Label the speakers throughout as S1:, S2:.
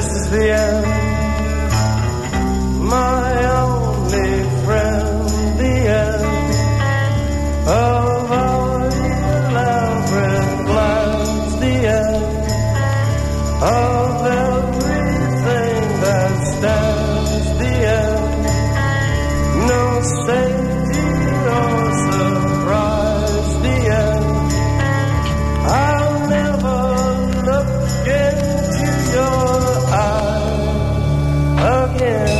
S1: This is the end. My only again.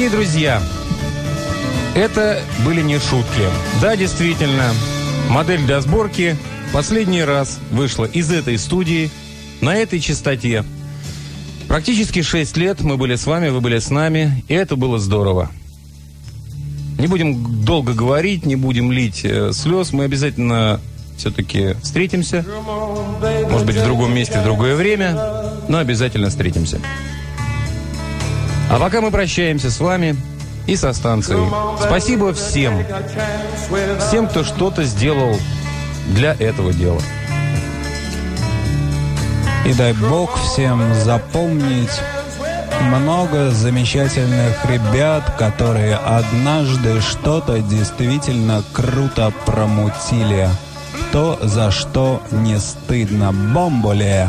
S2: Дорогие друзья, это были не шутки. Да, действительно, модель для сборки последний раз вышла из этой студии на этой частоте. Практически 6 лет мы были с вами, вы были с нами, и это было здорово. Не будем долго говорить, не будем лить э, слез, мы обязательно все-таки встретимся. Может быть, в другом месте, в другое время, но обязательно встретимся. А пока мы прощаемся с вами и со станцией. Спасибо всем, всем, кто что-то сделал для этого дела.
S3: И дай Бог всем запомнить много замечательных ребят, которые однажды что-то действительно круто промутили. То, за что не стыдно. Бомболе!